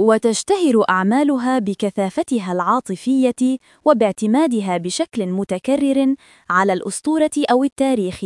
وتشتهر أعمالها بكثافتها العاطفية وباعتمادها بشكل متكرر على الأسطورة أو التاريخ.